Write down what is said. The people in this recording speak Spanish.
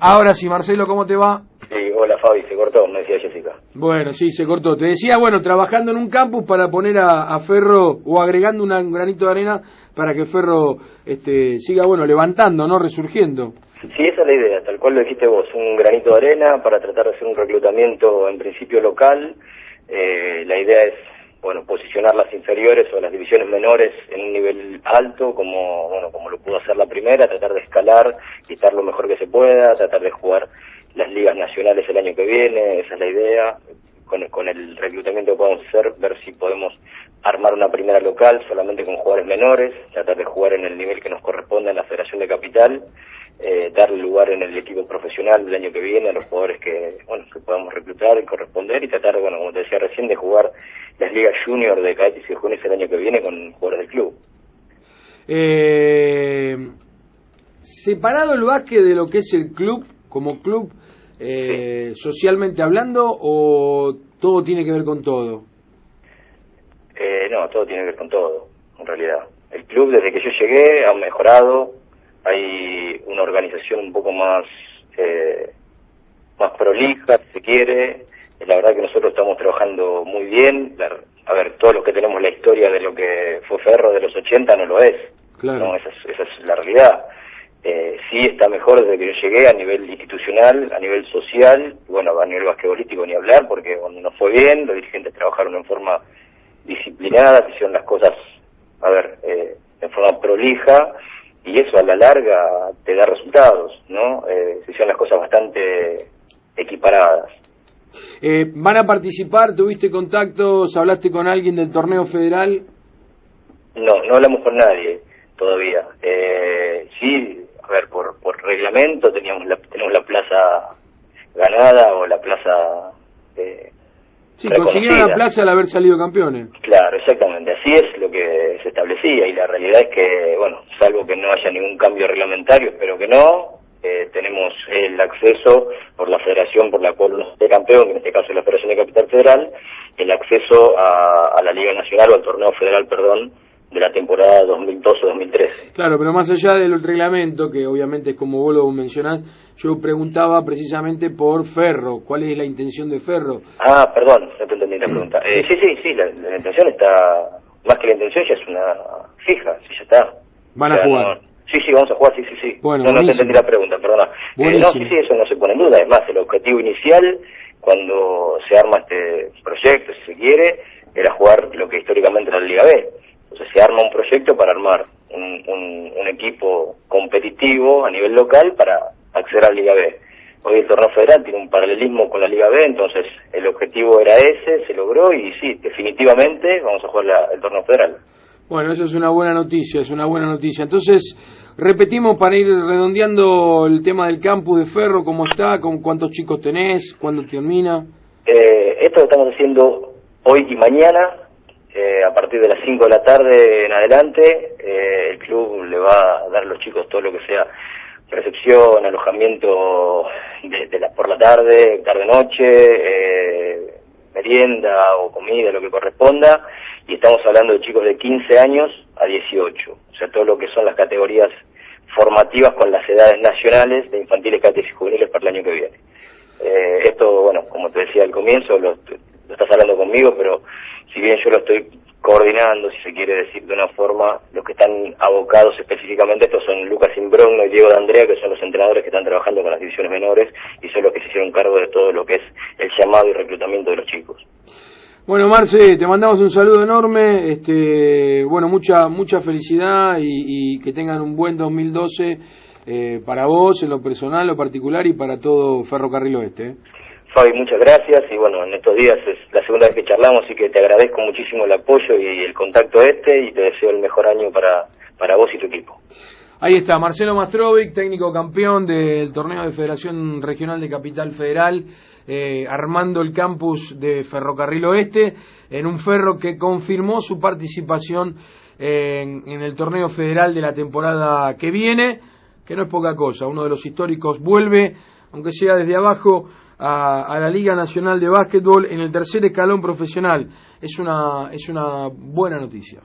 Ahora sí, Marcelo, ¿cómo te va? Sí, hola Fabi, se cortó, me decía Jessica. Bueno, sí, se cortó. Te decía, bueno, trabajando en un campus para poner a, Ferro o agregando un granito de arena para que Ferro este, siga, bueno, levantando, ¿no? Resurgiendo. Sí, esa es la idea, tal cual lo dijiste vos, un granito de arena para tratar de hacer un reclutamiento en principio local. Eh, la idea es bueno, posicionar las inferiores o las divisiones menores en un nivel alto, como, bueno, como lo pudo hacer la primera, tratar de escalar y estar lo mejor que se pueda, tratar de jugar las ligas nacionales el año que viene, esa es la idea, con, con el reclutamiento que podemos hacer, ver si podemos armar una primera local solamente con jugadores menores, tratar de jugar en el nivel que nos corresponde en la Federación de Capital, eh, darle lugar en el equipo profesional del año que viene a los jugadores que, bueno, que podamos reclutar y corresponder y tratar, bueno, como te decía recién, de jugar las ligas junior de cadetes y jóvenes el año que viene con jugadores del club. Eh, separado el básquet de lo que es el club, como club, eh, socialmente hablando, o todo tiene que ver con todo? Eh, no, todo tiene que ver con todo, en realidad. El club, desde que yo llegué, ha mejorado, hay una organización un poco más, eh, más prolija, si se quiere, la verdad que nosotros estamos trabajando muy bien. a ver, todos los que tenemos la historia de lo que fue Ferro de los 80 no lo es. Claro. esa, es, la realidad. Eh, sí está mejor desde que yo llegué a nivel institucional, a nivel social, bueno, a nivel basquetbolístico ni hablar, porque no fue bien, los dirigentes trabajaron en forma disciplinada, hicieron las cosas, a ver, eh, en forma prolija, y eso a la larga te da resultados, ¿no? Eh, se hicieron las cosas bastante equiparadas. Eh, ¿Van a participar? ¿Tuviste contactos? ¿Hablaste con alguien del torneo federal? No, no hablamos con nadie todavía. Eh, sí, a ver, por, por reglamento teníamos la, tenemos la plaza ganada o la plaza... Eh, sí, consiguieron la plaza al haber salido campeones. Claro, exactamente, así es lo que se establecía y la realidad es que, bueno, salvo que no haya ningún cambio reglamentario, espero que no, eh, tenemos el acceso por la federación por la cual uno esté campeón, en este caso la Federación de Capital Federal, el acceso a, la Liga Nacional o al torneo federal, perdón, de la temporada 2012-2013. Claro, pero más allá del reglamento, que obviamente es como vos lo mencionás, yo preguntaba precisamente por Ferro. ¿Cuál es la intención de Ferro? Ah, perdón, no te entendí la pregunta. Eh, sí, sí, sí, la, intención está, más que la intención ya es una fija, sí, ya está. Van a jugar. Sí, sí, vamos a jugar, sí, sí, sí. Bueno, no, no te entendí la pregunta, perdona. Eh, no, sí, sí, eso no se pone en duda. Es más, el objetivo inicial, cuando se arma este proyecto, si se quiere, era jugar lo que históricamente era la Liga B. Entonces se arma un proyecto para armar un, un, un equipo competitivo a nivel local para acceder a la Liga B. Hoy el torneo federal tiene un paralelismo con la Liga B, entonces el objetivo era ese, se logró y sí, definitivamente vamos a jugar el torneo federal. Bueno, esa es una buena noticia, es una buena noticia. Entonces, repetimos para ir redondeando el tema del campus de Ferro, cómo está, con cuántos chicos tenés, cuándo termina. Eh, esto lo estamos haciendo hoy y mañana, a partir de las 5 de la tarde en adelante. Eh, el club le va a dar a los chicos todo lo que sea recepción, alojamiento de, la, por la tarde, tarde-noche, eh, merienda o comida, lo que corresponda y estamos hablando de chicos de 15 años a 18, o sea, todo lo que son las categorías formativas con las edades nacionales de infantiles, cadetes y juveniles para el año que viene. Eh, esto, bueno, como te decía al comienzo, lo, estás hablando conmigo, pero si bien yo lo estoy coordinando, si se quiere decir de una forma, los que están abocados específicamente estos son Lucas Imbrogno y Diego de Andrea, que son los entrenadores que están trabajando con las divisiones menores y son los que se hicieron cargo de todo lo que es el llamado y reclutamiento de los chicos. Bueno, Marce, te mandamos un saludo enorme, este, bueno, mucha mucha felicidad y, que tengan un buen 2012 eh, para vos, en lo personal, lo particular y para todo Ferrocarril Oeste. ¿eh? Fabi, muchas gracias y bueno, en estos días es la segunda vez que charlamos, así que te agradezco muchísimo el apoyo y el contacto este y te deseo el mejor año para, para vos y tu equipo. Ahí está, Marcelo Mastrovic, técnico campeón del torneo de Federación Regional de Capital Federal. Eh, armando el campus de Ferrocarril Oeste, en un ferro que confirmó su participación en, el torneo federal de la temporada que viene, que no es poca cosa, uno de los históricos vuelve, aunque sea desde abajo, a, la Liga Nacional de Básquetbol en el tercer escalón profesional. Es una, es una buena noticia.